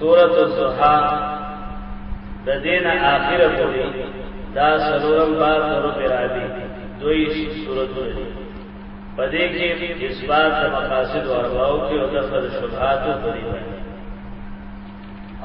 سورۃ الضحى د دین اخره پورې دا سلورم باب ورو پیرابي دوی سورۃ دی پدې کې اثبات د مقاصد او ارواو کې او د خپل شبهات او پرې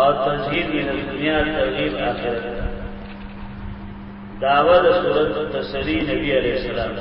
او تزهید من دنیا تغییر آخرت دعوه د صورت تسری نبی علیہ السلام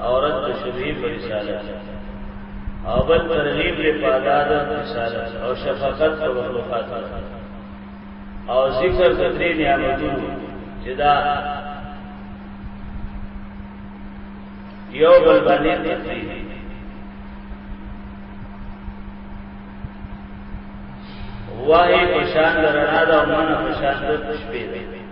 عورت د شبهه پر رسالت او بل ترغیب له پاداد رسالت او شفقت په مخلوقات او ذکر د درې نعمتونو چې دا یو بل باندې تفریح وای پشان درنا دا من پشان د شپې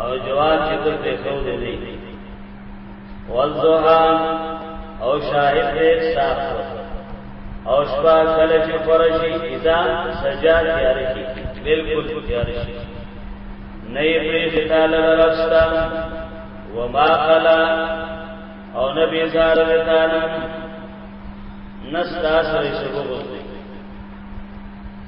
او جواب چې تر په خو دی دی والضحا او شاهد دې صاف او شپه کله چې فرشي اذا سجا تیار شي بالکل تیار شي نه یې پرې ستاله راستا وما قلا او نبی زار وتعالى نستا سره شبغ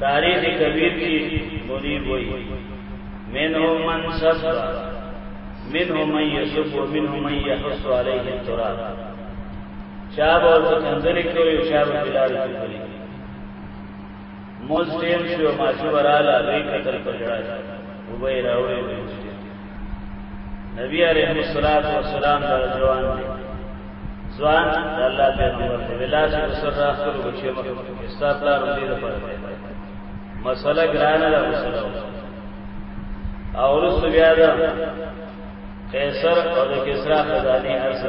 تاریخ کبیر کی منیب وئی منه من سب منه من یسب و منه من یحس علیه التراب چاب اور تکنزل کوئی چاب بلال کوئی موز ٹیم شو ماشو برالا بے قتل پجڑا وبئی راوڑے بے مشکل نبی علیہ الصلوۃ والسلام دا ځوان دی ځوان د الله پیغمبر دی ولا چې سر راخر وچې مخ استادلار دې لپاره مسله ګرانه ده مسله او رسو بیا ده قیصر او د کسرا خزانه هر څه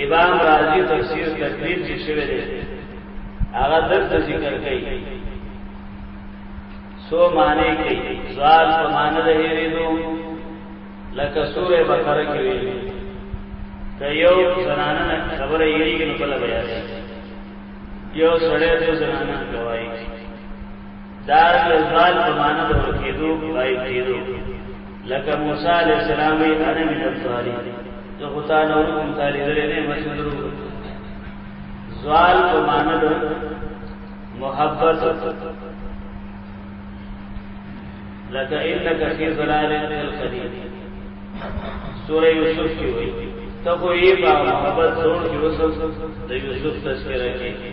امام رازی تفسیر تقریر چې شوی دی هغه درته ذکر کوي سو معنی کوي سوال په معنی د هیریدو لکه سوره بقره کې ویلي که یو زنانه خبره یې نو بل بیا یو سړی د زنانه کوي دا یوزال په معنا د ورکېدو پای کېدو لکه موسی علی السلام وی انا من الظالم زه خو تا نه ورکوم تا لیدلې نه مسندرو زوال په معنا د محبت لکه انک فی ظلال القدیم سورہ یوسف کی ہوئی ته خو یې په محبت زور کې وسو د یوسف تذکرہ کې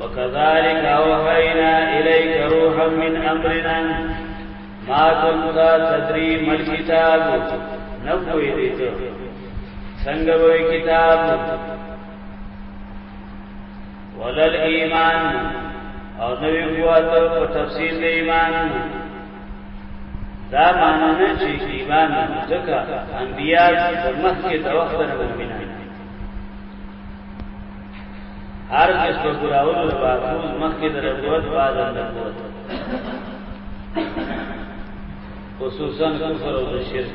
وكذلك أوحينا إليك روحا من أمرنا ما كنت تدري ما الكتاب نبوي ديته څنګه كتاب ولل ایمان او نوی قوت په تفسیر د ایمان دا معنی نه چې ایمان ځکه انبیا د مخکې د وخت نه مؤمنان هر کس په ګراولو د باطوز مخکې د نبوت بعد د نبوت خصوصا کفر او شرک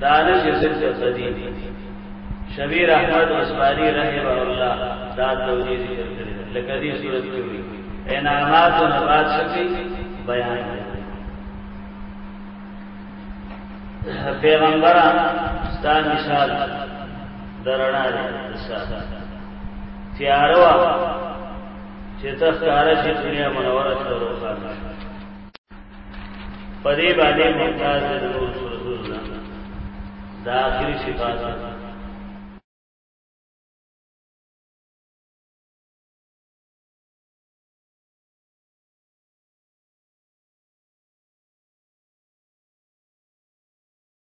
دانش ضد صدی شبیر احمد عثماني رحمه الله دا توجیه ذکر کړی لکه دې صورت کې وی انعامات او نبات شکی بیان دی پیغمبر ستا مثال درنا دی ساده تیاروا چې تاسو کار شي دنیا منوره ته وروخانه په دې باندې ممتاز د نور سورتو نه دا اخري صفات